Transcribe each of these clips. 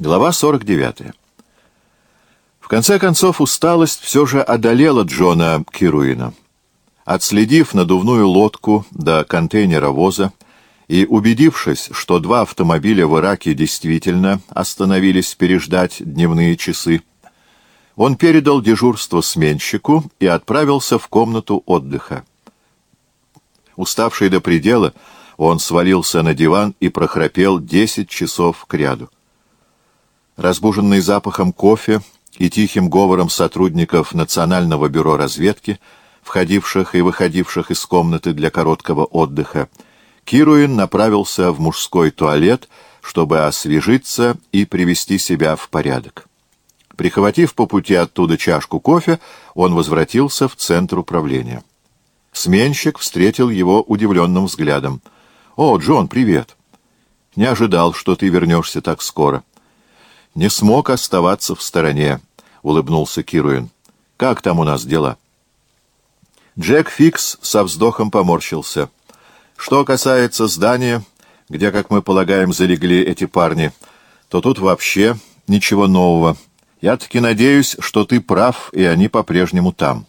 Глава 49. В конце концов, усталость все же одолела Джона Кируина. Отследив надувную лодку до контейнера воза и убедившись, что два автомобиля в Ираке действительно остановились переждать дневные часы, он передал дежурство сменщику и отправился в комнату отдыха. Уставший до предела, он свалился на диван и прохрапел десять часов кряду. Разбуженный запахом кофе и тихим говором сотрудников Национального бюро разведки, входивших и выходивших из комнаты для короткого отдыха, Кируин направился в мужской туалет, чтобы освежиться и привести себя в порядок. Прихватив по пути оттуда чашку кофе, он возвратился в центр управления. Сменщик встретил его удивленным взглядом. «О, Джон, привет! Не ожидал, что ты вернешься так скоро» не смог оставаться в стороне, — улыбнулся Кируин. — Как там у нас дела? Джек Фикс со вздохом поморщился. Что касается здания, где, как мы полагаем, залегли эти парни, то тут вообще ничего нового. Я таки надеюсь, что ты прав, и они по-прежнему там.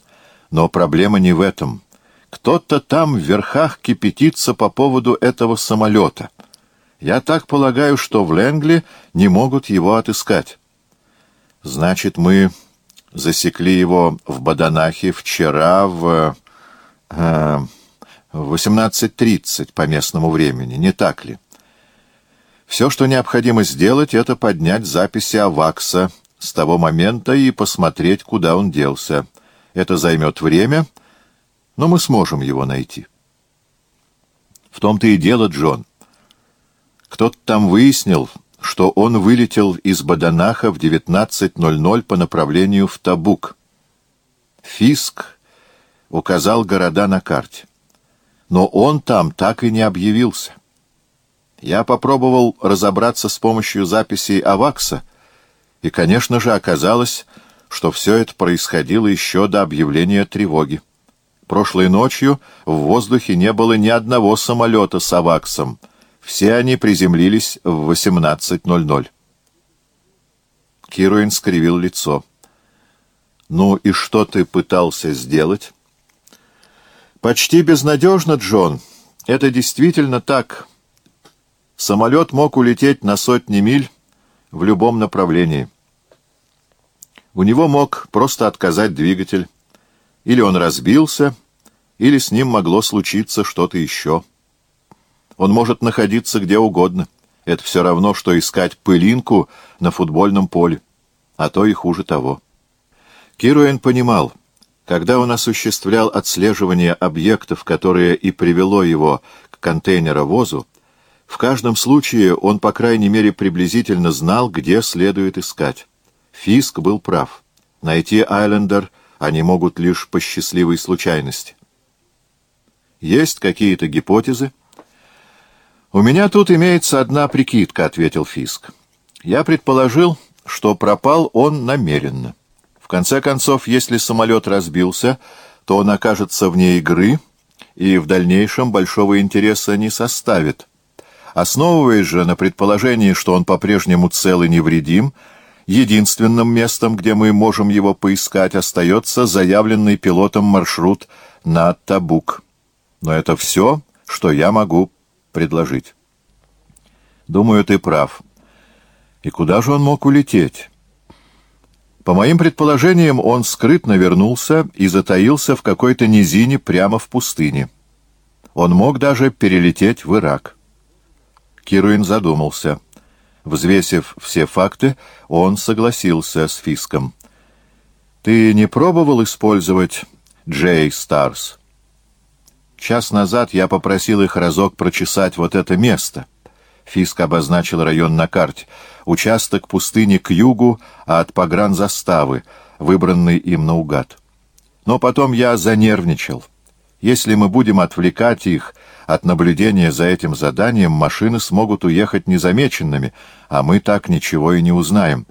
Но проблема не в этом. Кто-то там в верхах кипятится по поводу этого самолета — я так полагаю, что в Ленгли не могут его отыскать. Значит, мы засекли его в Баданахе вчера в... Э, в 18.30 по местному времени, не так ли? Все, что необходимо сделать, это поднять записи Авакса с того момента и посмотреть, куда он делся. Это займет время, но мы сможем его найти. В том-то и дело, Джон. Кто-то там выяснил, что он вылетел из Баданаха в 19.00 по направлению в Табук. Фиск указал города на карте. Но он там так и не объявился. Я попробовал разобраться с помощью записей Авакса, и, конечно же, оказалось, что все это происходило еще до объявления тревоги. Прошлой ночью в воздухе не было ни одного самолета с Аваксом, все они приземлились в 18.00. Кируин скривил лицо. «Ну и что ты пытался сделать?» «Почти безнадежно, Джон. Это действительно так. Самолет мог улететь на сотни миль в любом направлении. У него мог просто отказать двигатель. Или он разбился, или с ним могло случиться что-то еще». Он может находиться где угодно. Это все равно, что искать пылинку на футбольном поле, а то и хуже того. Кируэн понимал, когда он осуществлял отслеживание объектов, которое и привело его к контейнеровозу, в каждом случае он, по крайней мере, приблизительно знал, где следует искать. Фиск был прав. Найти Айлендер они могут лишь по счастливой случайности. Есть какие-то гипотезы, «У меня тут имеется одна прикидка», — ответил Фиск. «Я предположил, что пропал он намеренно. В конце концов, если самолет разбился, то он окажется вне игры и в дальнейшем большого интереса не составит. Основываясь же на предположении, что он по-прежнему цел и невредим, единственным местом, где мы можем его поискать, остается заявленный пилотом маршрут на Табук. Но это все, что я могу предложить. Думаю, ты прав. И куда же он мог улететь? По моим предположениям, он скрытно вернулся и затаился в какой-то низине прямо в пустыне. Он мог даже перелететь в Ирак. Кируин задумался. Взвесив все факты, он согласился с Фиском. «Ты не пробовал использовать Джей Старс?» Час назад я попросил их разок прочесать вот это место. Фиск обозначил район на карте. Участок пустыни к югу, а от погранзаставы, выбранный им наугад. Но потом я занервничал. Если мы будем отвлекать их от наблюдения за этим заданием, машины смогут уехать незамеченными, а мы так ничего и не узнаем.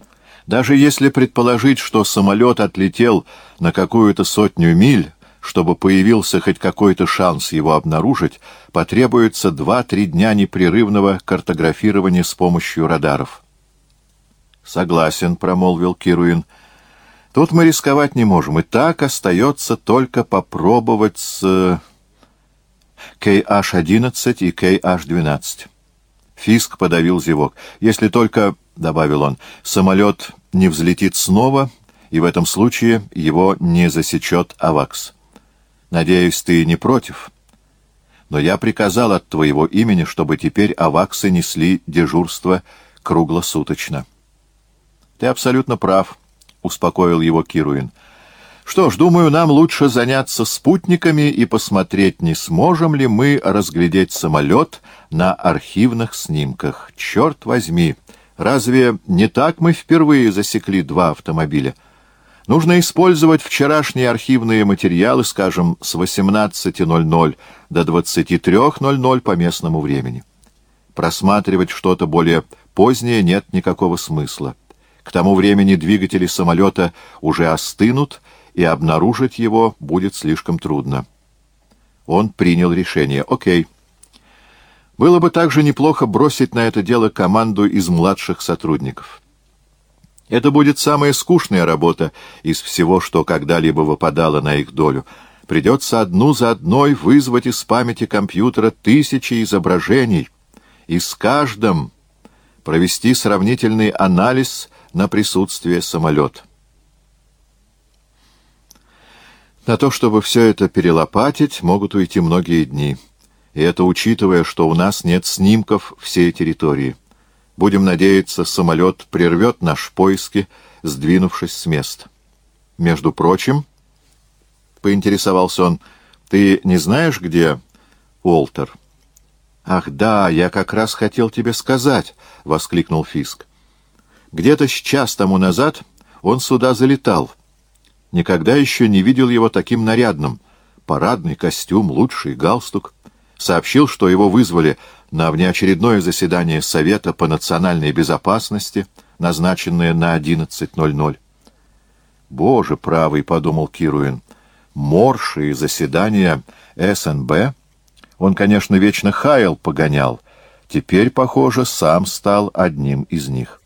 Даже если предположить, что самолет отлетел на какую-то сотню миль, чтобы появился хоть какой-то шанс его обнаружить, потребуется два-три дня непрерывного картографирования с помощью радаров. Согласен, промолвил Кируин. Тут мы рисковать не можем, и так остается только попробовать с KH-11 и KH-12. Фиск подавил зевок. Если только, — добавил он, — самолет не взлетит снова, и в этом случае его не засечет АВАКС. Надеюсь, ты не против? Но я приказал от твоего имени, чтобы теперь АВАКСы несли дежурство круглосуточно. Ты абсолютно прав, — успокоил его Кируин. Что ж, думаю, нам лучше заняться спутниками и посмотреть, не сможем ли мы разглядеть самолет на архивных снимках. Черт возьми, разве не так мы впервые засекли два автомобиля? Нужно использовать вчерашние архивные материалы, скажем, с 18.00 до 23.00 по местному времени. Просматривать что-то более позднее нет никакого смысла. К тому времени двигатели самолета уже остынут, и обнаружить его будет слишком трудно. Он принял решение. «Окей». Было бы также неплохо бросить на это дело команду из младших сотрудников. Это будет самая скучная работа из всего, что когда-либо выпадало на их долю. Придется одну за одной вызвать из памяти компьютера тысячи изображений, и с каждым провести сравнительный анализ на присутствие самолета. На то, чтобы все это перелопатить, могут уйти многие дни. И это учитывая, что у нас нет снимков всей территории. Будем надеяться, самолет прервет наши поиски, сдвинувшись с места. Между прочим, — поинтересовался он, — ты не знаешь, где Уолтер? — Ах, да, я как раз хотел тебе сказать, — воскликнул Фиск. Где-то с час тому назад он сюда залетал. Никогда еще не видел его таким нарядным. Парадный костюм, лучший галстук. Сообщил, что его вызвали на внеочередное заседание Совета по национальной безопасности, назначенное на 11.00. «Боже правый», — подумал Кируин, — «морши и заседания СНБ». Он, конечно, вечно хаял погонял. Теперь, похоже, сам стал одним из них.